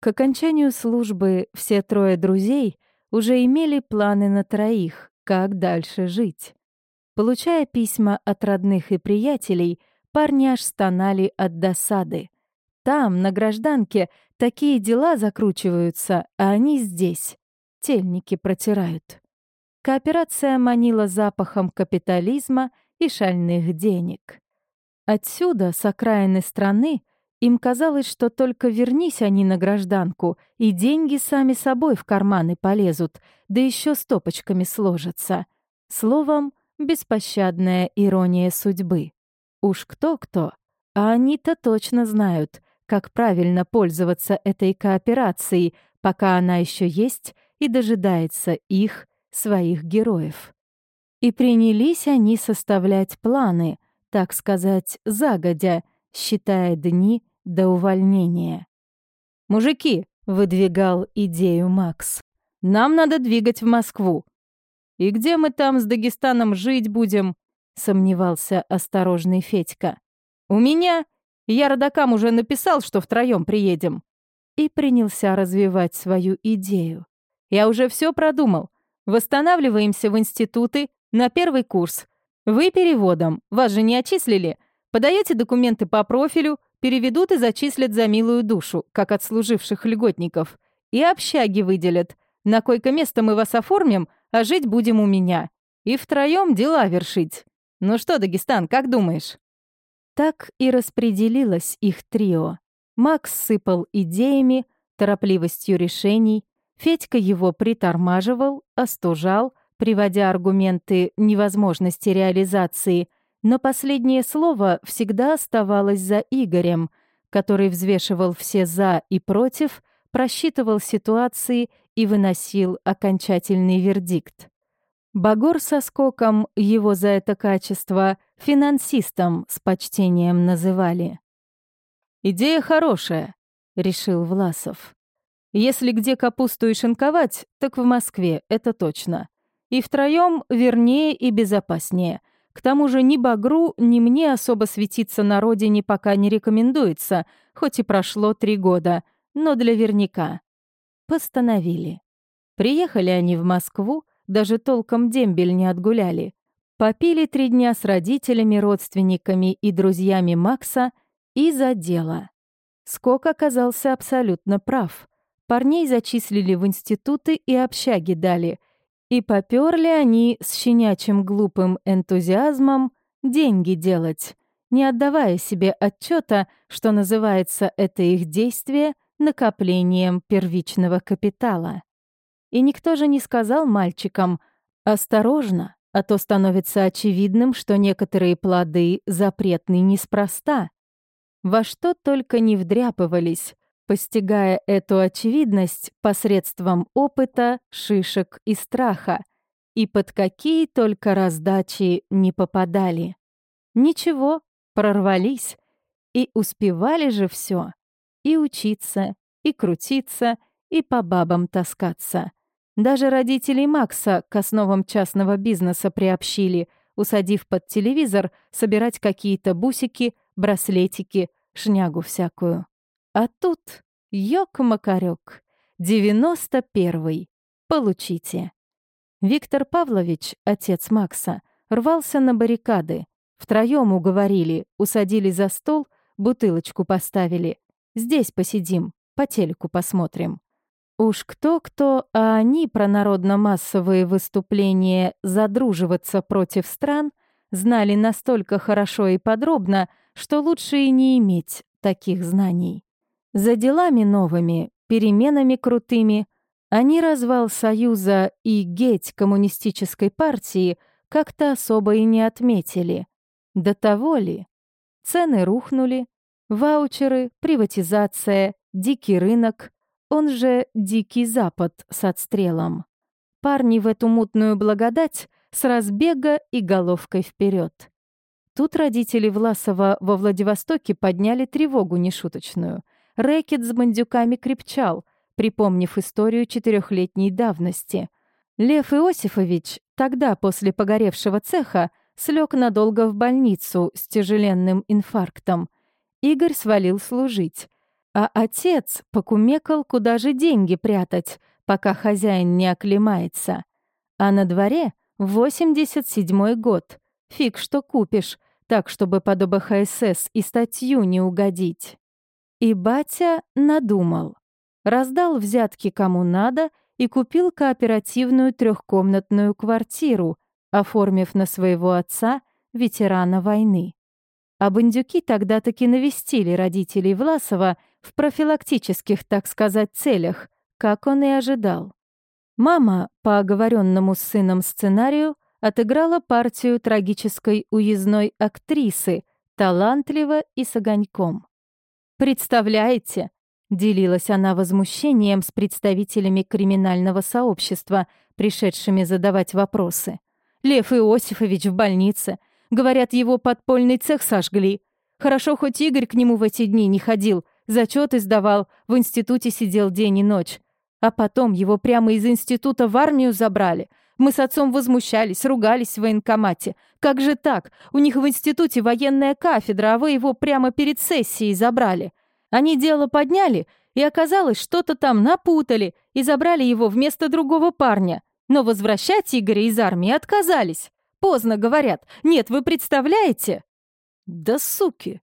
К окончанию службы все трое друзей уже имели планы на троих, как дальше жить. Получая письма от родных и приятелей, парни аж стонали от досады. Там, на гражданке, такие дела закручиваются, а они здесь. Тельники протирают. Кооперация манила запахом капитализма и шальных денег. Отсюда, с окраины страны, им казалось, что только вернись они на гражданку, и деньги сами собой в карманы полезут, да еще стопочками сложатся. Словом, беспощадная ирония судьбы. Уж кто-кто, а они-то точно знают, как правильно пользоваться этой кооперацией, пока она еще есть и дожидается их, своих героев. И принялись они составлять планы, так сказать, загодя, считая дни до увольнения. «Мужики!» — выдвигал идею Макс. «Нам надо двигать в Москву». «И где мы там с Дагестаном жить будем?» — сомневался осторожный Федька. «У меня...» Я родакам уже написал, что втроем приедем. И принялся развивать свою идею. Я уже все продумал. Восстанавливаемся в институты на первый курс. Вы переводом, вас же не отчислили. Подаете документы по профилю, переведут и зачислят за милую душу, как отслуживших льготников. И общаги выделят. На койко-место мы вас оформим, а жить будем у меня. И втроем дела вершить. Ну что, Дагестан, как думаешь? Так и распределилось их трио. Макс сыпал идеями, торопливостью решений, Федька его притормаживал, остужал, приводя аргументы невозможности реализации, но последнее слово всегда оставалось за Игорем, который взвешивал все «за» и «против», просчитывал ситуации и выносил окончательный вердикт. Багор со скоком его за это качество финансистом с почтением называли. «Идея хорошая», — решил Власов. «Если где капусту и шинковать, так в Москве, это точно. И втроем вернее и безопаснее. К тому же ни Багру, ни мне особо светиться на родине пока не рекомендуется, хоть и прошло три года, но для верняка». Постановили. Приехали они в Москву, даже толком дембель не отгуляли. Попили три дня с родителями, родственниками и друзьями Макса и за дело. Скок оказался абсолютно прав. Парней зачислили в институты и общаги дали. И попёрли они с щенячьим глупым энтузиазмом деньги делать, не отдавая себе отчета, что называется это их действие накоплением первичного капитала. И никто же не сказал мальчикам «Осторожно, а то становится очевидным, что некоторые плоды запретны неспроста». Во что только не вдряпывались, постигая эту очевидность посредством опыта, шишек и страха, и под какие только раздачи не попадали. Ничего, прорвались, и успевали же все, и учиться, и крутиться, и по бабам таскаться. Даже родителей Макса к основам частного бизнеса приобщили, усадив под телевизор собирать какие-то бусики, браслетики, шнягу всякую. А тут ёк-макарёк, 91-й. Получите. Виктор Павлович, отец Макса, рвался на баррикады. Втроём уговорили, усадили за стол, бутылочку поставили. Здесь посидим, по телеку посмотрим. Уж кто-кто, а они про народно-массовые выступления «задруживаться против стран» знали настолько хорошо и подробно, что лучше и не иметь таких знаний. За делами новыми, переменами крутыми, они развал Союза и геть коммунистической партии как-то особо и не отметили. До того ли? Цены рухнули, ваучеры, приватизация, дикий рынок — он же Дикий Запад с отстрелом. Парни в эту мутную благодать с разбега и головкой вперед. Тут родители Власова во Владивостоке подняли тревогу нешуточную. Рэкет с бандюками крепчал, припомнив историю четырехлетней давности. Лев Иосифович тогда, после погоревшего цеха, слег надолго в больницу с тяжеленным инфарктом. Игорь свалил служить. А отец покумекал, куда же деньги прятать, пока хозяин не оклемается. А на дворе 87-й год. Фиг что купишь, так, чтобы под ОБХСС и статью не угодить. И батя надумал. Раздал взятки кому надо и купил кооперативную трехкомнатную квартиру, оформив на своего отца ветерана войны. А бандюки тогда таки навестили родителей Власова в профилактических, так сказать, целях, как он и ожидал. Мама, по оговоренному с сыном сценарию, отыграла партию трагической уездной актрисы, талантливо и с огоньком. «Представляете?» — делилась она возмущением с представителями криминального сообщества, пришедшими задавать вопросы. «Лев Иосифович в больнице. Говорят, его подпольный цех сожгли. Хорошо, хоть Игорь к нему в эти дни не ходил, зачеты сдавал, в институте сидел день и ночь. А потом его прямо из института в армию забрали. Мы с отцом возмущались, ругались в военкомате. Как же так? У них в институте военная кафедра, а вы его прямо перед сессией забрали. Они дело подняли, и оказалось, что-то там напутали и забрали его вместо другого парня. Но возвращать Игоря из армии отказались. Поздно, говорят. Нет, вы представляете? Да суки!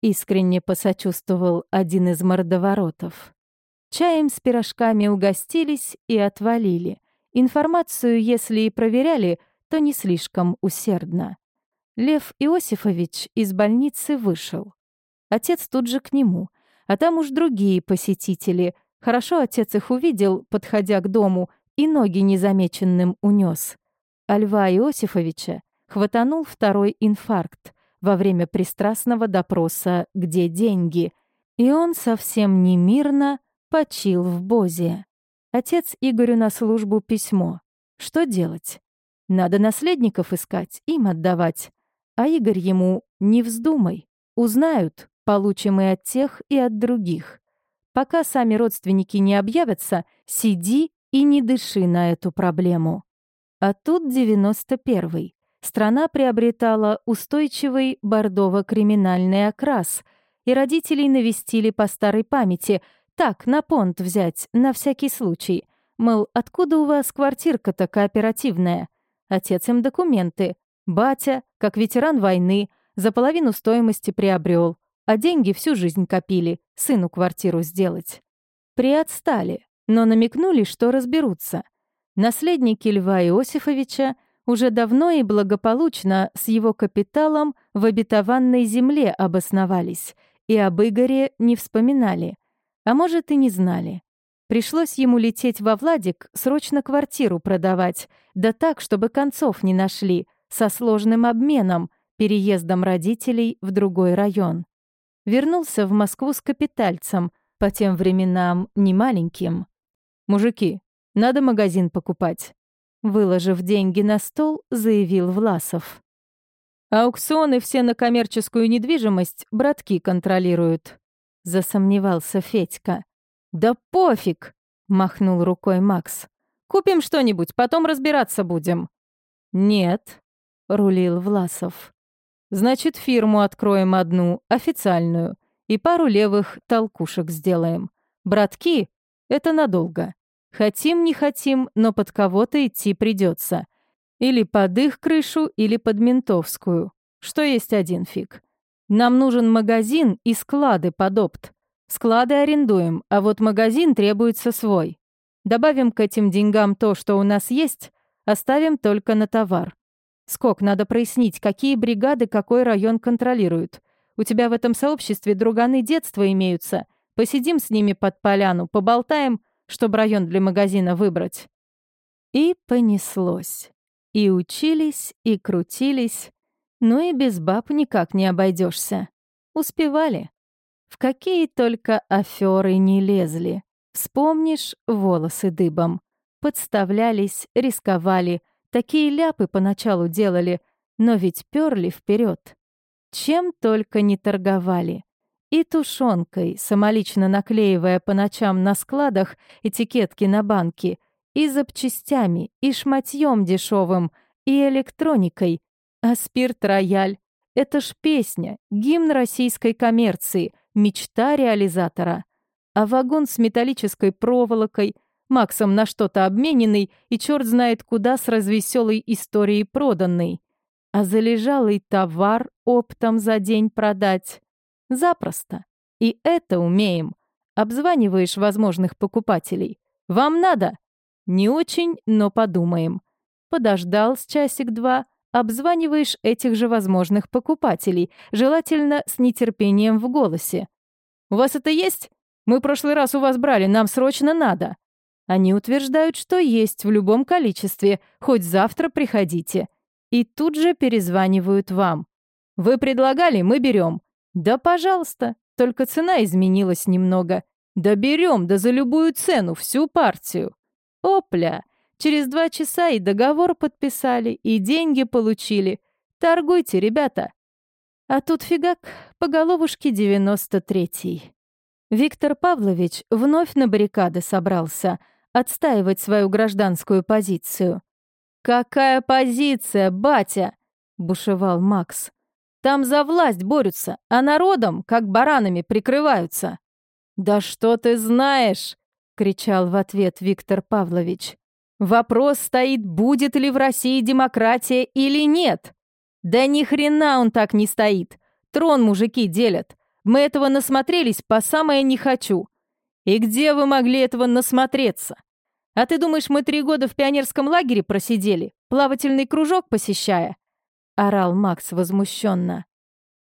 Искренне посочувствовал один из мордоворотов. Чаем с пирожками угостились и отвалили. Информацию, если и проверяли, то не слишком усердно. Лев Иосифович из больницы вышел. Отец тут же к нему, а там уж другие посетители. Хорошо отец их увидел, подходя к дому, и ноги незамеченным унес. А Льва Иосифовича хватанул второй инфаркт во время пристрастного допроса «Где деньги?», и он совсем немирно Почил в Бозе. Отец Игорю на службу письмо. Что делать? Надо наследников искать, им отдавать. А Игорь ему «не вздумай». Узнают, получим и от тех, и от других. Пока сами родственники не объявятся, сиди и не дыши на эту проблему. А тут 91-й. Страна приобретала устойчивый бордово-криминальный окрас, и родителей навестили по старой памяти — так, на понт взять, на всякий случай. Мол, откуда у вас квартирка-то кооперативная? Отец им документы. Батя, как ветеран войны, за половину стоимости приобрел, а деньги всю жизнь копили, сыну квартиру сделать. Приотстали, но намекнули, что разберутся. Наследники Льва Иосифовича уже давно и благополучно с его капиталом в обетованной земле обосновались и об Игоре не вспоминали. А может, и не знали. Пришлось ему лететь во Владик, срочно квартиру продавать, да так, чтобы концов не нашли, со сложным обменом, переездом родителей в другой район. Вернулся в Москву с капитальцем, по тем временам не маленьким. «Мужики, надо магазин покупать», — выложив деньги на стол, заявил Власов. «Аукционы все на коммерческую недвижимость братки контролируют. — засомневался Федька. «Да пофиг!» — махнул рукой Макс. «Купим что-нибудь, потом разбираться будем». «Нет», — рулил Власов. «Значит, фирму откроем одну, официальную, и пару левых толкушек сделаем. Братки — это надолго. Хотим, не хотим, но под кого-то идти придется. Или под их крышу, или под ментовскую. Что есть один фиг. Нам нужен магазин и склады под опт. Склады арендуем, а вот магазин требуется свой. Добавим к этим деньгам то, что у нас есть, оставим только на товар. Скок, надо прояснить, какие бригады какой район контролируют. У тебя в этом сообществе друганы детства имеются. Посидим с ними под поляну, поболтаем, чтобы район для магазина выбрать». И понеслось. И учились, и крутились, ну и без баб никак не обойдешься. Успевали. В какие только аферы не лезли. Вспомнишь, волосы дыбом. Подставлялись, рисковали. Такие ляпы поначалу делали, но ведь перли вперед. Чем только не торговали. И тушенкой, самолично наклеивая по ночам на складах этикетки на банки, и запчастями, и шматьем дешевым, и электроникой, а спирт-рояль — это ж песня, гимн российской коммерции, мечта реализатора. А вагон с металлической проволокой, Максом на что-то обмененный и черт знает куда с развеселой историей проданный. А залежалый товар оптом за день продать. Запросто. И это умеем. Обзваниваешь возможных покупателей. Вам надо? Не очень, но подумаем. Подождал с часик-два, обзваниваешь этих же возможных покупателей, желательно с нетерпением в голосе. «У вас это есть? Мы прошлый раз у вас брали, нам срочно надо». Они утверждают, что есть в любом количестве, хоть завтра приходите. И тут же перезванивают вам. «Вы предлагали, мы берем». «Да, пожалуйста, только цена изменилась немного. Да берем, да за любую цену, всю партию». Опля! Через два часа и договор подписали, и деньги получили. Торгуйте, ребята. А тут фигак, по головушке 93-й. Виктор Павлович вновь на баррикады собрался отстаивать свою гражданскую позицию. «Какая позиция, батя?» — бушевал Макс. «Там за власть борются, а народом, как баранами, прикрываются». «Да что ты знаешь?» — кричал в ответ Виктор Павлович. «Вопрос стоит, будет ли в России демократия или нет. Да ни хрена он так не стоит. Трон мужики делят. Мы этого насмотрелись по самое не хочу. И где вы могли этого насмотреться? А ты думаешь, мы три года в пионерском лагере просидели, плавательный кружок посещая?» — орал Макс возмущенно.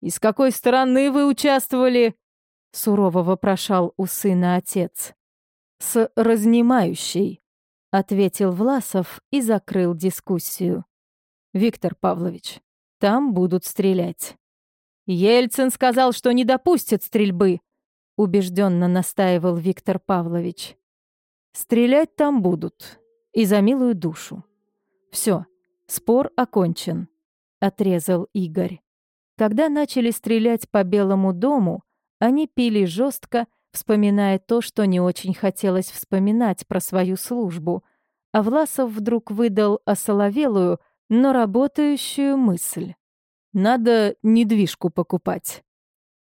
«Из какой стороны вы участвовали?» — сурово вопрошал у сына отец. «С разнимающей», — ответил Власов и закрыл дискуссию. «Виктор Павлович, там будут стрелять». «Ельцин сказал, что не допустит стрельбы», — убежденно настаивал Виктор Павлович. «Стрелять там будут. И за милую душу. Все, спор окончен», — отрезал Игорь. Когда начали стрелять по Белому дому, они пили жестко вспоминая то, что не очень хотелось вспоминать про свою службу. А Власов вдруг выдал осоловелую, но работающую мысль. «Надо недвижку покупать».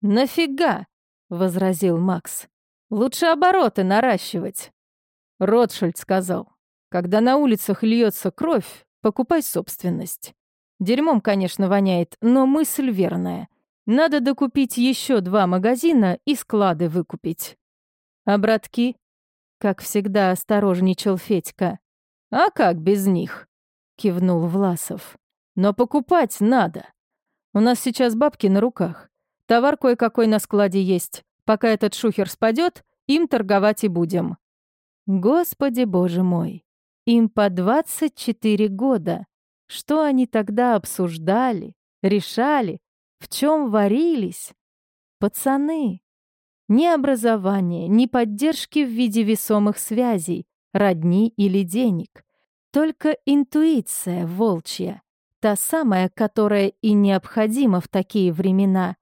«Нафига?» — возразил Макс. «Лучше обороты наращивать». Ротшильд сказал, «Когда на улицах льется кровь, покупай собственность. Дерьмом, конечно, воняет, но мысль верная. Надо докупить еще два магазина и склады выкупить. А братки? Как всегда осторожничал Федька. А как без них? Кивнул Власов. Но покупать надо. У нас сейчас бабки на руках. Товар кое-какой на складе есть. Пока этот шухер спадет, им торговать и будем. Господи боже мой, им по 24 года. Что они тогда обсуждали, решали, в чем варились? Пацаны. Ни образования, ни поддержки в виде весомых связей, родни или денег. Только интуиция волчья, та самая, которая и необходима в такие времена,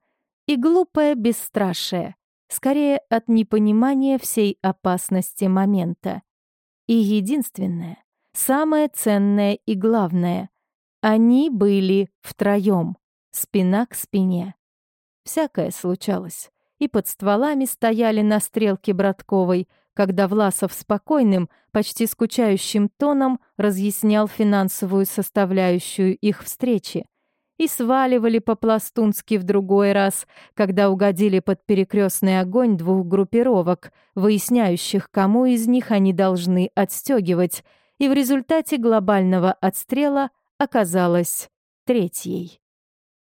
и глупое бесстрашие, скорее от непонимания всей опасности момента. И единственное, самое ценное и главное — они были втроем спина к спине. Всякое случалось. И под стволами стояли на стрелке Братковой, когда Власов спокойным, почти скучающим тоном разъяснял финансовую составляющую их встречи. И сваливали по-пластунски в другой раз, когда угодили под перекрестный огонь двух группировок, выясняющих, кому из них они должны отстегивать, и в результате глобального отстрела оказалась третьей.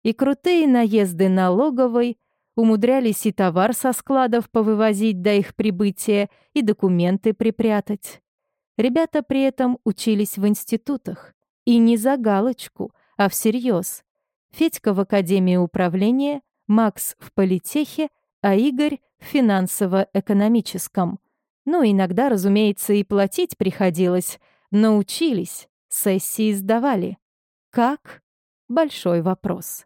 И крутые наезды налоговой умудрялись и товар со складов повывозить до их прибытия, и документы припрятать. Ребята при этом учились в институтах. И не за галочку, а всерьез. Федька в Академии управления, Макс в политехе, а Игорь в финансово-экономическом. Ну, иногда, разумеется, и платить приходилось. Научились, сессии сдавали. Как? Большой вопрос.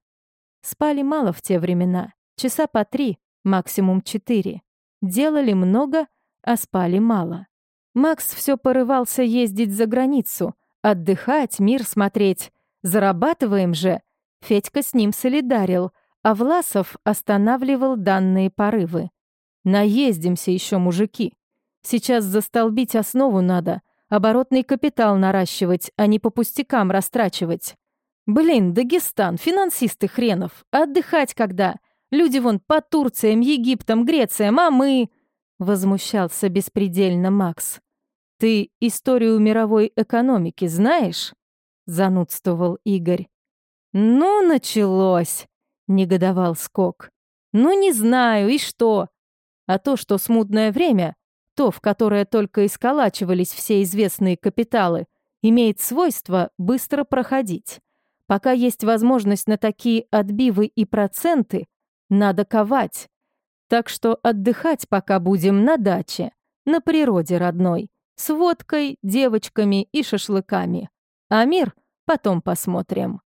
Спали мало в те времена, часа по три, максимум четыре. Делали много, а спали мало. Макс все порывался ездить за границу, отдыхать, мир смотреть. Зарабатываем же. Федька с ним солидарил, а Власов останавливал данные порывы. «Наездимся еще, мужики. Сейчас застолбить основу надо, оборотный капитал наращивать, а не по пустякам растрачивать. Блин, Дагестан, финансисты хренов, отдыхать когда? Люди вон по Турциям, Египтам, Грециям, а мы...» Возмущался беспредельно Макс. «Ты историю мировой экономики знаешь?» Занудствовал Игорь. «Ну, началось!» — негодовал Скок. «Ну, не знаю, и что? А то, что смутное время, то, в которое только исколачивались все известные капиталы, имеет свойство быстро проходить. Пока есть возможность на такие отбивы и проценты, надо ковать. Так что отдыхать пока будем на даче, на природе родной, с водкой, девочками и шашлыками. А мир потом посмотрим.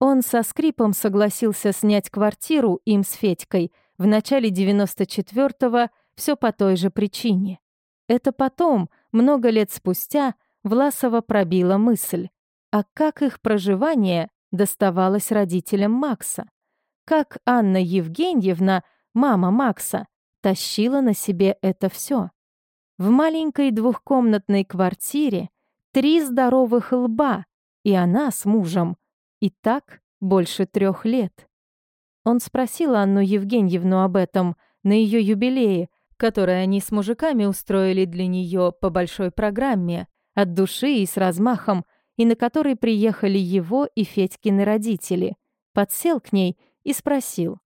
Он со скрипом согласился снять квартиру им с Федькой в начале 94-го все по той же причине. Это потом, много лет спустя, Власова пробила мысль. А как их проживание доставалось родителям Макса? Как Анна Евгеньевна, мама Макса, тащила на себе это все? В маленькой двухкомнатной квартире три здоровых лба, и она с мужем. И так больше трех лет. Он спросил Анну Евгеньевну об этом на ее юбилее, который они с мужиками устроили для нее по большой программе, от души и с размахом, и на который приехали его и Федькины родители. Подсел к ней и спросил.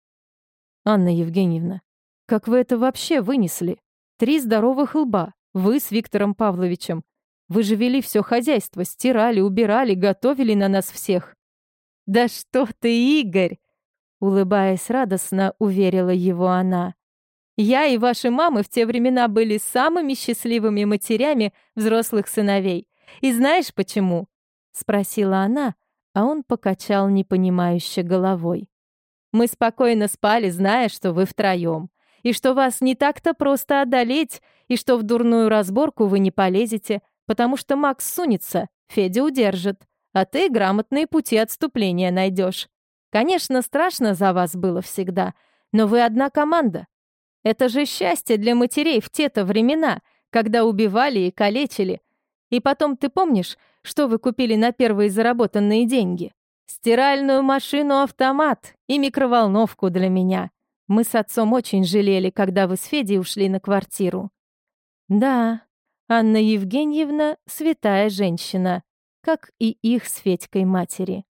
«Анна Евгеньевна, как вы это вообще вынесли? Три здоровых лба, вы с Виктором Павловичем. Вы же вели все хозяйство, стирали, убирали, готовили на нас всех». «Да что ты, Игорь!» Улыбаясь радостно, уверила его она. Я и ваши мамы в те времена были самыми счастливыми матерями взрослых сыновей. И знаешь почему?» — спросила она, а он покачал непонимающе головой. «Мы спокойно спали, зная, что вы втроем, и что вас не так-то просто одолеть, и что в дурную разборку вы не полезете, потому что Макс сунется, Федя удержит, а ты грамотные пути отступления найдешь. Конечно, страшно за вас было всегда, но вы одна команда, это же счастье для матерей в те-то времена, когда убивали и калечили. И потом ты помнишь, что вы купили на первые заработанные деньги? Стиральную машину-автомат и микроволновку для меня. Мы с отцом очень жалели, когда вы с Федей ушли на квартиру. Да, Анна Евгеньевна — святая женщина, как и их с Федькой матери.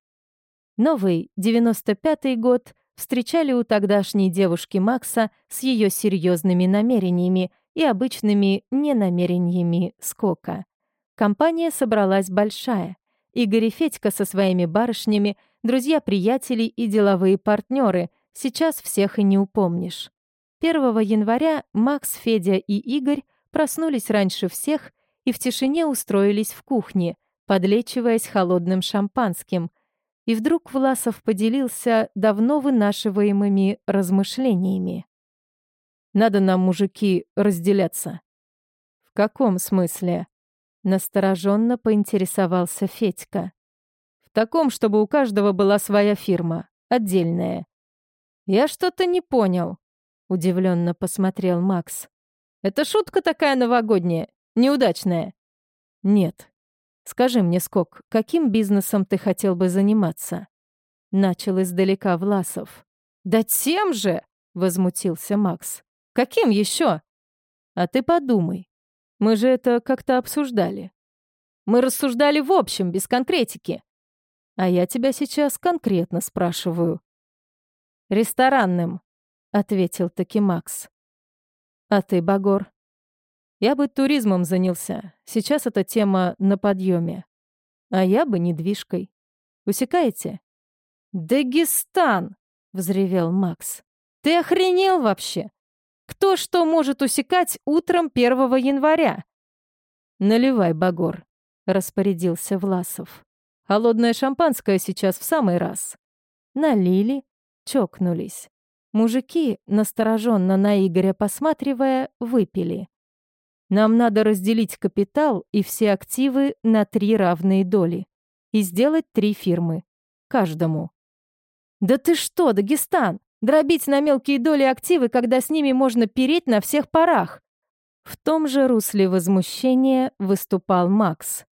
Новый, 95-й год, встречали у тогдашней девушки Макса с ее серьезными намерениями и обычными ненамерениями скока. Компания собралась большая. Игорь и Федька со своими барышнями, друзья-приятели и деловые партнеры, сейчас всех и не упомнишь. 1 января Макс, Федя и Игорь проснулись раньше всех и в тишине устроились в кухне, подлечиваясь холодным шампанским — и вдруг Власов поделился давно вынашиваемыми размышлениями. «Надо нам, мужики, разделяться». «В каком смысле?» Настороженно поинтересовался Федька. «В таком, чтобы у каждого была своя фирма, отдельная». «Я что-то не понял», — удивленно посмотрел Макс. «Это шутка такая новогодняя, неудачная». «Нет, Скажи мне, Скок, каким бизнесом ты хотел бы заниматься?» Начал издалека Власов. «Да тем же!» — возмутился Макс. «Каким еще?» «А ты подумай. Мы же это как-то обсуждали. Мы рассуждали в общем, без конкретики. А я тебя сейчас конкретно спрашиваю». «Ресторанным», — ответил таки Макс. «А ты, Багор?» Я бы туризмом занялся. Сейчас эта тема на подъеме. А я бы недвижкой. Усекаете? «Дагестан!» — взревел Макс. «Ты охренел вообще? Кто что может усекать утром 1 января?» «Наливай, Багор», — распорядился Власов. «Холодное шампанское сейчас в самый раз». Налили, чокнулись. Мужики, настороженно на Игоря посматривая, выпили. Нам надо разделить капитал и все активы на три равные доли и сделать три фирмы. Каждому. «Да ты что, Дагестан? Дробить на мелкие доли активы, когда с ними можно переть на всех парах!» В том же русле возмущения выступал Макс.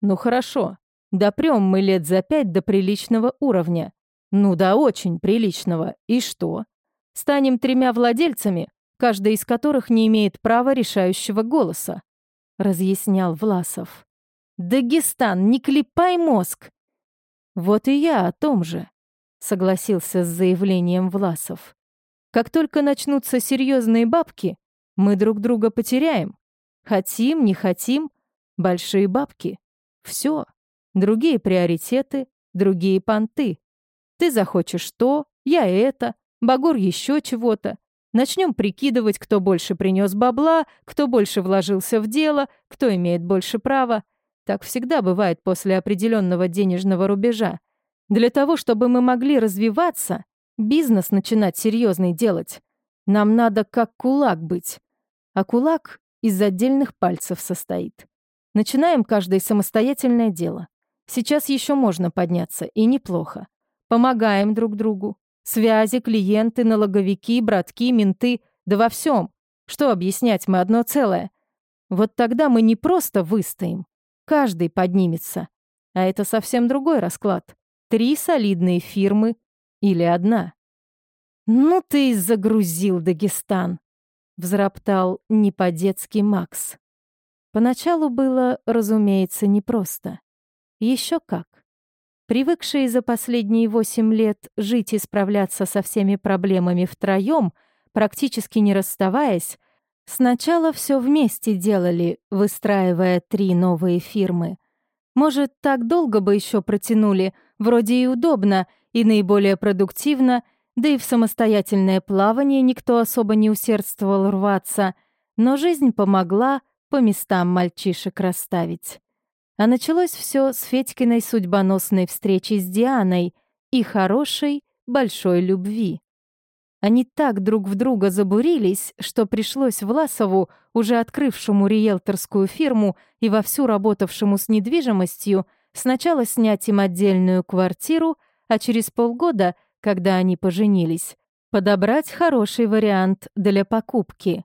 «Ну хорошо, допрем мы лет за пять до приличного уровня. Ну да, очень приличного. И что? Станем тремя владельцами, каждый из которых не имеет права решающего голоса», — разъяснял Власов. «Дагестан, не клепай мозг!» «Вот и я о том же», — согласился с заявлением Власов. «Как только начнутся серьезные бабки, мы друг друга потеряем. Хотим, не хотим, большие бабки. Все. Другие приоритеты, другие понты. Ты захочешь то, я это, Багур еще чего-то. Начнем прикидывать, кто больше принес бабла, кто больше вложился в дело, кто имеет больше права. Так всегда бывает после определенного денежного рубежа. Для того, чтобы мы могли развиваться, бизнес начинать серьезный делать, нам надо как кулак быть. А кулак из отдельных пальцев состоит. Начинаем каждое самостоятельное дело. Сейчас еще можно подняться, и неплохо. Помогаем друг другу. Связи, клиенты, налоговики, братки, менты, да во всем. Что объяснять, мы одно целое. Вот тогда мы не просто выстоим, каждый поднимется. А это совсем другой расклад. Три солидные фирмы или одна. «Ну ты и загрузил Дагестан», — взроптал не по-детски Макс. Поначалу было, разумеется, непросто. Еще как. Привыкшие за последние восемь лет жить и справляться со всеми проблемами втроем, практически не расставаясь, сначала все вместе делали, выстраивая три новые фирмы. Может, так долго бы еще протянули, вроде и удобно, и наиболее продуктивно, да и в самостоятельное плавание никто особо не усердствовал рваться, но жизнь помогла по местам мальчишек расставить. А началось все с Федькиной судьбоносной встречи с Дианой и хорошей, большой любви. Они так друг в друга забурились, что пришлось Власову, уже открывшему риэлторскую фирму и вовсю работавшему с недвижимостью, сначала снять им отдельную квартиру, а через полгода, когда они поженились, подобрать хороший вариант для покупки.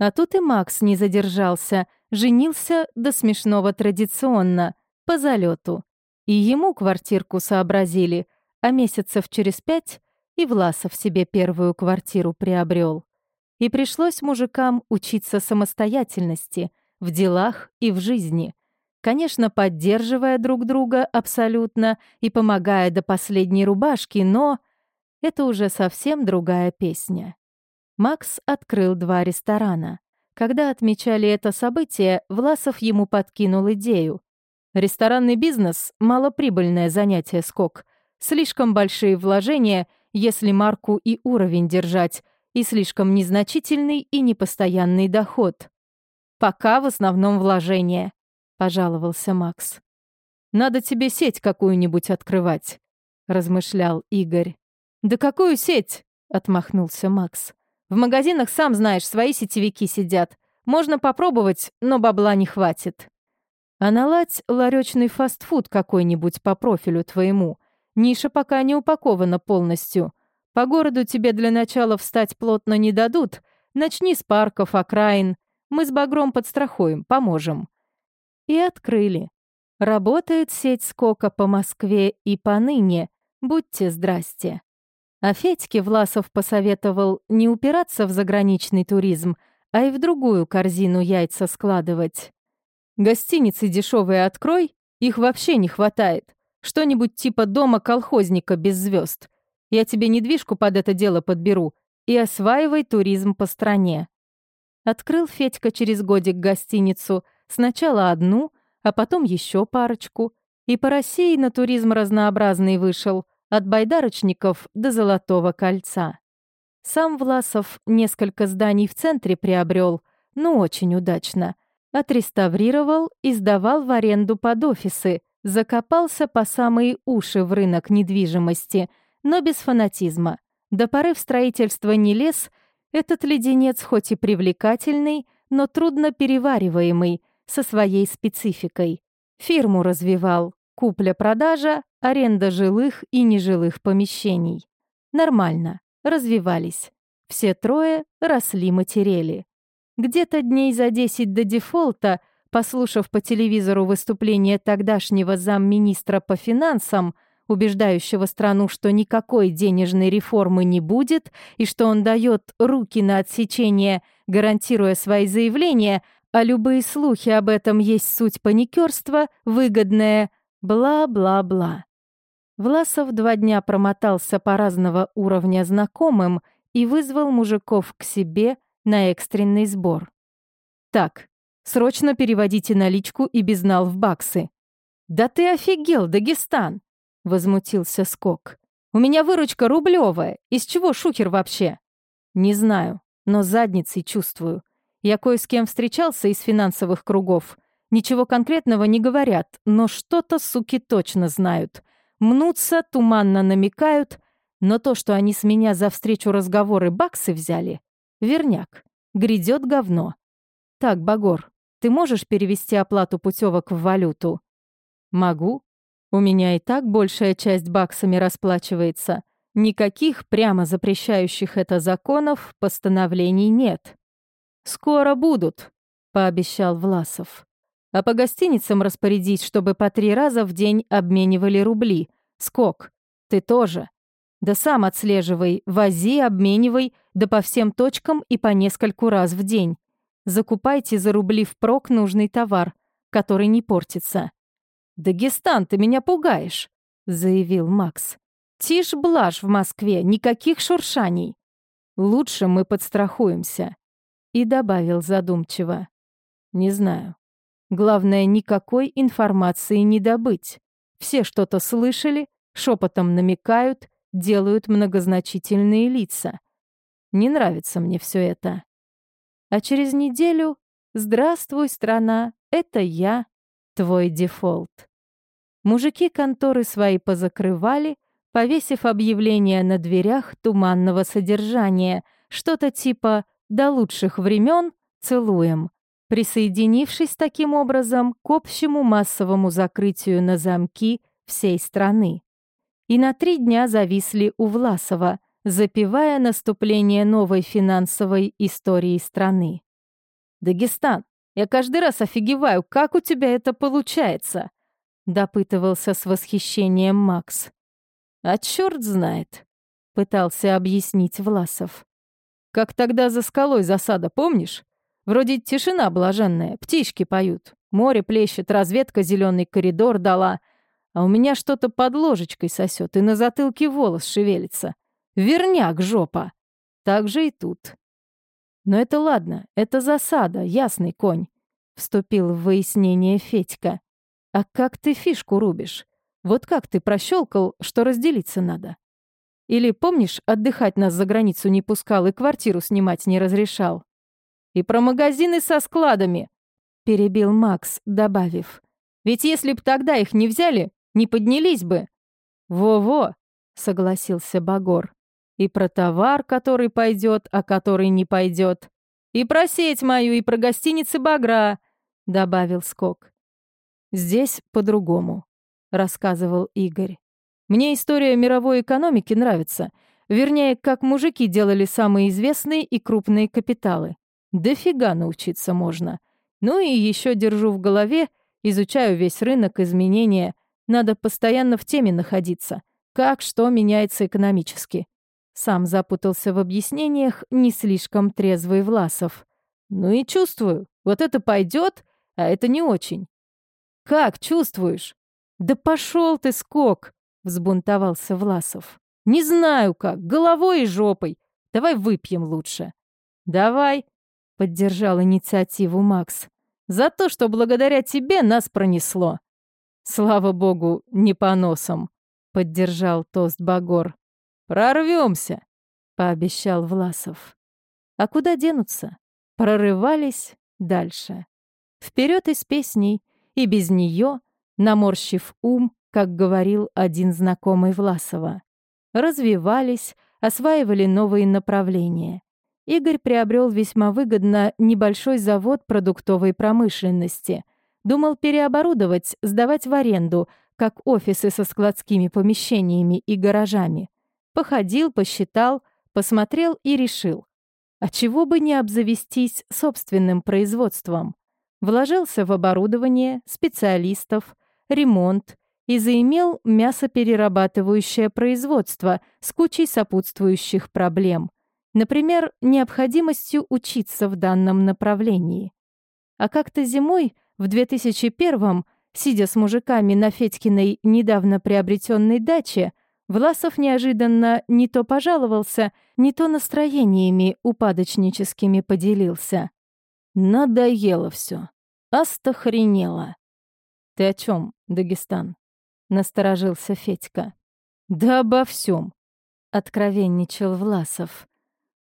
А тут и Макс не задержался, женился до смешного традиционно, по залету. И ему квартирку сообразили, а месяцев через пять и Власов себе первую квартиру приобрел. И пришлось мужикам учиться самостоятельности в делах и в жизни. Конечно, поддерживая друг друга абсолютно и помогая до последней рубашки, но это уже совсем другая песня. Макс открыл два ресторана. Когда отмечали это событие, Власов ему подкинул идею. Ресторанный бизнес — малоприбыльное занятие скок. Слишком большие вложения, если марку и уровень держать, и слишком незначительный и непостоянный доход. «Пока в основном вложения», — пожаловался Макс. «Надо тебе сеть какую-нибудь открывать», — размышлял Игорь. «Да какую сеть?» — отмахнулся Макс. В магазинах, сам знаешь, свои сетевики сидят. Можно попробовать, но бабла не хватит. А наладь ларечный фастфуд какой-нибудь по профилю твоему. Ниша пока не упакована полностью. По городу тебе для начала встать плотно не дадут. Начни с парков, окраин. Мы с Багром подстрахуем, поможем. И открыли. Работает сеть скока по Москве и поныне. Будьте здрасте. А Федьке Власов посоветовал не упираться в заграничный туризм, а и в другую корзину яйца складывать. «Гостиницы дешевые открой, их вообще не хватает. Что-нибудь типа дома колхозника без звезд. Я тебе недвижку под это дело подберу и осваивай туризм по стране». Открыл Федька через годик гостиницу, сначала одну, а потом еще парочку. И по России на туризм разнообразный вышел — от байдарочников до Золотого кольца. Сам Власов несколько зданий в центре приобрел, но очень удачно. Отреставрировал и сдавал в аренду под офисы, закопался по самые уши в рынок недвижимости, но без фанатизма. До поры в строительство не лез, этот леденец хоть и привлекательный, но трудно перевариваемый, со своей спецификой. Фирму развивал, купля-продажа, аренда жилых и нежилых помещений. Нормально, развивались. Все трое росли матерели. Где-то дней за 10 до дефолта, послушав по телевизору выступление тогдашнего замминистра по финансам, убеждающего страну, что никакой денежной реформы не будет и что он дает руки на отсечение, гарантируя свои заявления, а любые слухи об этом есть суть паникерства, выгодное бла-бла-бла. Власов два дня промотался по разного уровня знакомым и вызвал мужиков к себе на экстренный сбор. «Так, срочно переводите наличку и безнал в баксы». «Да ты офигел, Дагестан!» — возмутился Скок. «У меня выручка рублевая. Из чего шухер вообще?» «Не знаю, но задницей чувствую. Я кое с кем встречался из финансовых кругов. Ничего конкретного не говорят, но что-то суки точно знают мнутся, туманно намекают, но то, что они с меня за встречу разговоры баксы взяли, верняк, грядет говно. Так, Багор, ты можешь перевести оплату путевок в валюту? Могу. У меня и так большая часть баксами расплачивается. Никаких прямо запрещающих это законов, постановлений нет. Скоро будут, пообещал Власов. А по гостиницам распорядись, чтобы по три раза в день обменивали рубли. Скок, ты тоже. Да сам отслеживай, вози, обменивай, да по всем точкам и по нескольку раз в день. Закупайте за рубли впрок нужный товар, который не портится. «Дагестан, ты меня пугаешь», — заявил Макс. «Тишь блажь в Москве, никаких шуршаний. Лучше мы подстрахуемся». И добавил задумчиво. «Не знаю. Главное, никакой информации не добыть. Все что-то слышали, шепотом намекают, делают многозначительные лица. Не нравится мне все это. А через неделю «Здравствуй, страна, это я, твой дефолт». Мужики конторы свои позакрывали, повесив объявление на дверях туманного содержания, что-то типа «До лучших времен целуем» присоединившись таким образом к общему массовому закрытию на замки всей страны. И на три дня зависли у Власова, запивая наступление новой финансовой истории страны. «Дагестан, я каждый раз офигеваю, как у тебя это получается?» — допытывался с восхищением Макс. «А черт знает», — пытался объяснить Власов. «Как тогда за скалой засада, помнишь? Вроде тишина блаженная, птички поют, море плещет, разведка зеленый коридор дала, а у меня что-то под ложечкой сосет и на затылке волос шевелится. Верняк, жопа! Так же и тут. Но это ладно, это засада, ясный конь. Вступил в выяснение Федька. А как ты фишку рубишь? Вот как ты прощелкал, что разделиться надо? Или, помнишь, отдыхать нас за границу не пускал и квартиру снимать не разрешал? И про магазины со складами», — перебил Макс, добавив. «Ведь если б тогда их не взяли, не поднялись бы». «Во-во», — согласился Багор. «И про товар, который пойдет, а который не пойдет. И про сеть мою, и про гостиницы Багра», — добавил Скок. «Здесь по-другому», — рассказывал Игорь. «Мне история мировой экономики нравится. Вернее, как мужики делали самые известные и крупные капиталы. Дофига научиться можно. Ну и еще держу в голове, изучаю весь рынок, изменения. Надо постоянно в теме находиться. Как что меняется экономически. Сам запутался в объяснениях не слишком трезвый Власов. Ну и чувствую, вот это пойдет, а это не очень. Как чувствуешь? Да пошел ты, скок, взбунтовался Власов. Не знаю как, головой и жопой. Давай выпьем лучше. Давай, — поддержал инициативу Макс. «За то, что благодаря тебе нас пронесло». «Слава богу, не по носам», — поддержал тост Багор. «Прорвемся», — пообещал Власов. А куда денутся? Прорывались дальше. Вперед из песней, и без нее, наморщив ум, как говорил один знакомый Власова. Развивались, осваивали новые направления. Игорь приобрел весьма выгодно небольшой завод продуктовой промышленности. Думал переоборудовать, сдавать в аренду, как офисы со складскими помещениями и гаражами. Походил, посчитал, посмотрел и решил. А чего бы не обзавестись собственным производством? Вложился в оборудование, специалистов, ремонт и заимел мясоперерабатывающее производство с кучей сопутствующих проблем. Например, необходимостью учиться в данном направлении. А как-то зимой, в 2001-м, сидя с мужиками на Федькиной недавно приобретенной даче, Власов неожиданно не то пожаловался, не то настроениями упадочническими поделился. Надоело все. Астохренело. «Ты о чем, Дагестан?» — насторожился Федька. «Да обо всем, откровенничал Власов.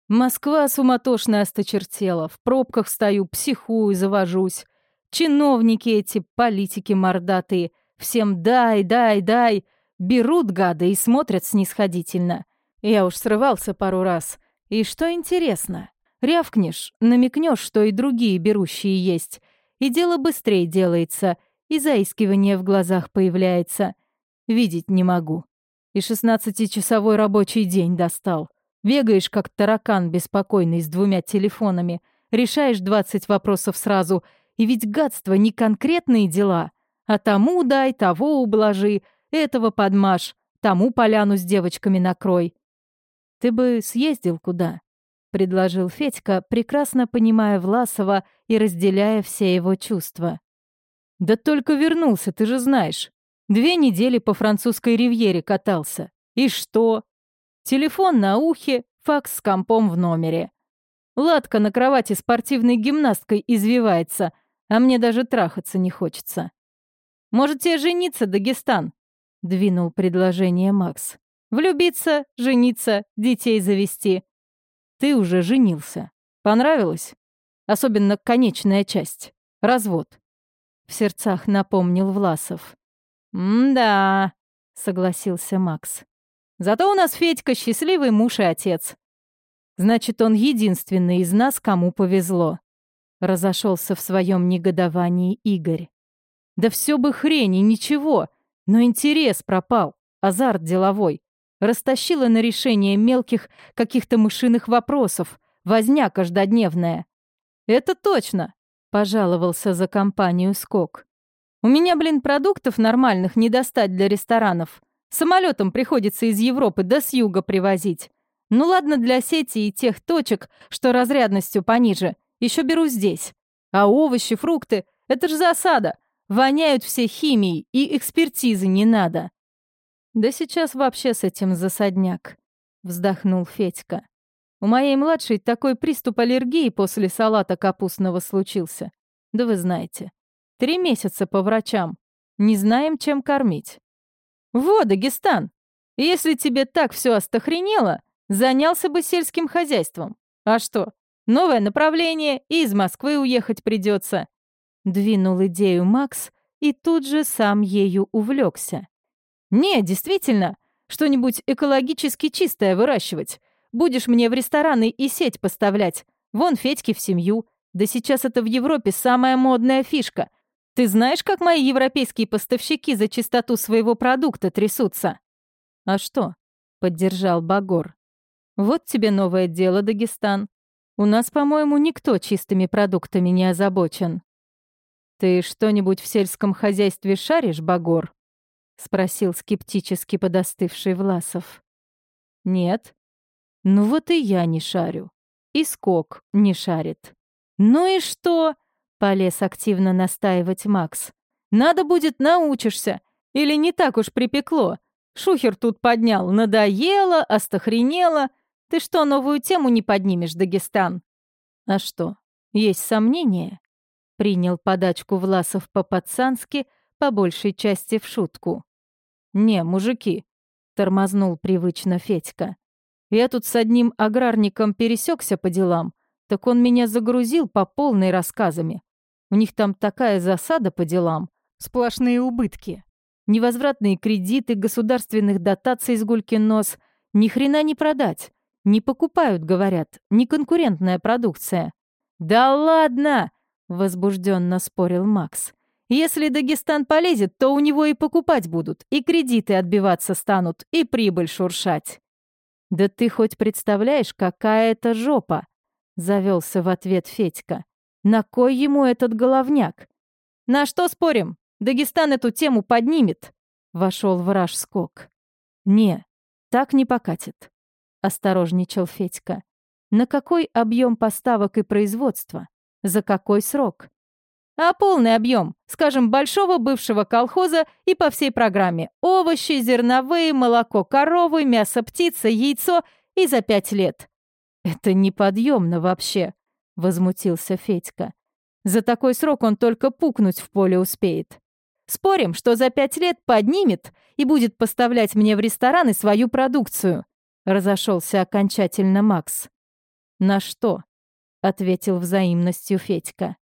«Москва суматошная осточертела, в пробках стою, психую, завожусь. Чиновники эти, политики мордатые, всем дай, дай, дай, Берут гады и смотрят снисходительно. Я уж срывался пару раз. И что интересно, рявкнешь, намекнешь, что и другие берущие есть. И дело быстрее делается, и заискивание в глазах появляется. Видеть не могу. И шестнадцатичасовой рабочий день достал. Бегаешь, как таракан беспокойный с двумя телефонами, решаешь двадцать вопросов сразу, и ведь гадство не конкретные дела, а тому дай, того ублажи, этого подмажь, тому поляну с девочками накрой. Ты бы съездил куда? предложил Федька, прекрасно понимая Власова и разделяя все его чувства. Да только вернулся, ты же знаешь. Две недели по французской ривьере катался. И что? Телефон на ухе, факс с компом в номере. Ладка на кровати спортивной гимнасткой извивается, а мне даже трахаться не хочется. Может, тебе жениться, Дагестан? Двинул предложение Макс. Влюбиться, жениться, детей завести. Ты уже женился. Понравилось? Особенно конечная часть. Развод. В сердцах напомнил Власов. «М-да», — согласился Макс. «Зато у нас Федька счастливый муж и отец. Значит, он единственный из нас, кому повезло». Разошелся в своем негодовании Игорь. «Да все бы хрень и ничего. Но интерес пропал, азарт деловой. Растащила на решение мелких каких-то мышиных вопросов, возня каждодневная. «Это точно», — пожаловался за компанию Скок. «У меня, блин, продуктов нормальных не достать для ресторанов. Самолетом приходится из Европы до с юга привозить. Ну ладно для сети и тех точек, что разрядностью пониже. Еще беру здесь. А овощи, фрукты — это ж засада. Воняют все химией, и экспертизы не надо. Да сейчас вообще с этим засадняк, вздохнул Федька. У моей младшей такой приступ аллергии после салата капустного случился. Да вы знаете. Три месяца по врачам. Не знаем, чем кормить. Во, Дагестан! Если тебе так все остохренело, занялся бы сельским хозяйством. А что? Новое направление, и из Москвы уехать придется. Двинул идею Макс и тут же сам ею увлекся. «Не, действительно, что-нибудь экологически чистое выращивать. Будешь мне в рестораны и сеть поставлять. Вон Федьки в семью. Да сейчас это в Европе самая модная фишка. Ты знаешь, как мои европейские поставщики за чистоту своего продукта трясутся?» «А что?» — поддержал Багор. «Вот тебе новое дело, Дагестан. У нас, по-моему, никто чистыми продуктами не озабочен». «Ты что-нибудь в сельском хозяйстве шаришь, Багор?» — спросил скептически подостывший Власов. «Нет». «Ну вот и я не шарю. И Скок не шарит». «Ну и что?» — полез активно настаивать Макс. «Надо будет научишься. Или не так уж припекло. Шухер тут поднял. Надоело, остохренело. Ты что, новую тему не поднимешь, Дагестан?» «А что, есть сомнения?» Принял подачку Власов по-пацански, по большей части в шутку. «Не, мужики», — тормознул привычно Федька. «Я тут с одним аграрником пересекся по делам, так он меня загрузил по полной рассказами. У них там такая засада по делам, сплошные убытки. Невозвратные кредиты, государственных дотаций с гулькин нос. Ни хрена не продать. Не покупают, говорят, неконкурентная продукция. «Да ладно!» Возбужденно спорил Макс. Если Дагестан полезет, то у него и покупать будут, и кредиты отбиваться станут, и прибыль шуршать. Да ты хоть представляешь, какая это жопа? Завелся в ответ Федька. На кой ему этот головняк? На что спорим? Дагестан эту тему поднимет. Вошел враж скок. Не, так не покатит. Осторожничал Федька. На какой объем поставок и производства? За какой срок? а полный объем, скажем, большого бывшего колхоза и по всей программе. Овощи, зерновые, молоко коровы, мясо птицы, яйцо и за пять лет. «Это неподъемно вообще», — возмутился Федька. «За такой срок он только пукнуть в поле успеет. Спорим, что за пять лет поднимет и будет поставлять мне в рестораны свою продукцию», — разошелся окончательно Макс. «На что?» — ответил взаимностью Федька.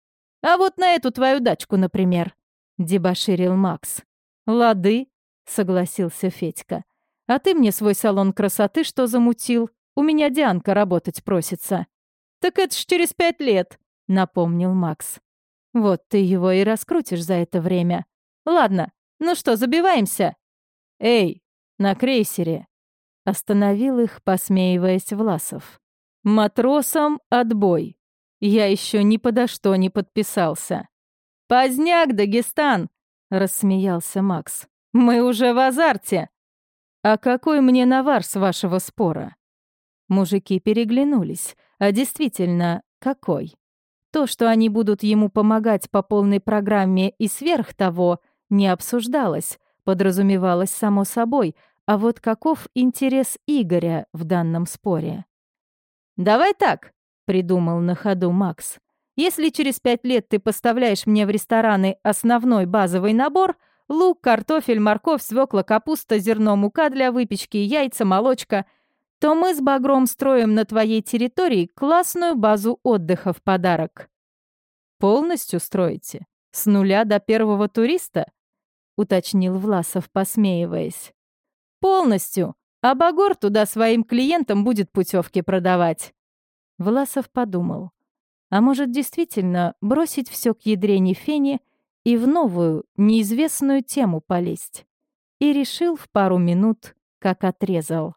А вот на эту твою дачку, например», — дебоширил Макс. «Лады», — согласился Федька. «А ты мне свой салон красоты что замутил? У меня Дианка работать просится». «Так это ж через пять лет», — напомнил Макс. «Вот ты его и раскрутишь за это время. Ладно, ну что, забиваемся?» «Эй, на крейсере!» Остановил их, посмеиваясь Власов. «Матросам отбой!» Я еще ни подо что не подписался. «Поздняк, Дагестан!» — рассмеялся Макс. «Мы уже в азарте!» «А какой мне навар с вашего спора?» Мужики переглянулись. А действительно, какой? То, что они будут ему помогать по полной программе и сверх того, не обсуждалось, подразумевалось само собой, а вот каков интерес Игоря в данном споре? «Давай так», придумал на ходу Макс. Если через пять лет ты поставляешь мне в рестораны основной базовый набор — лук, картофель, морковь, свекла, капуста, зерно, мука для выпечки, яйца, молочка — то мы с Багром строим на твоей территории классную базу отдыха в подарок. Полностью строите? С нуля до первого туриста? Уточнил Власов, посмеиваясь. Полностью. А Багор туда своим клиентам будет путевки продавать. Власов подумал. А может, действительно бросить все к ядрене фене и в новую, неизвестную тему полезть? И решил в пару минут, как отрезал.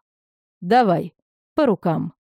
«Давай, по рукам».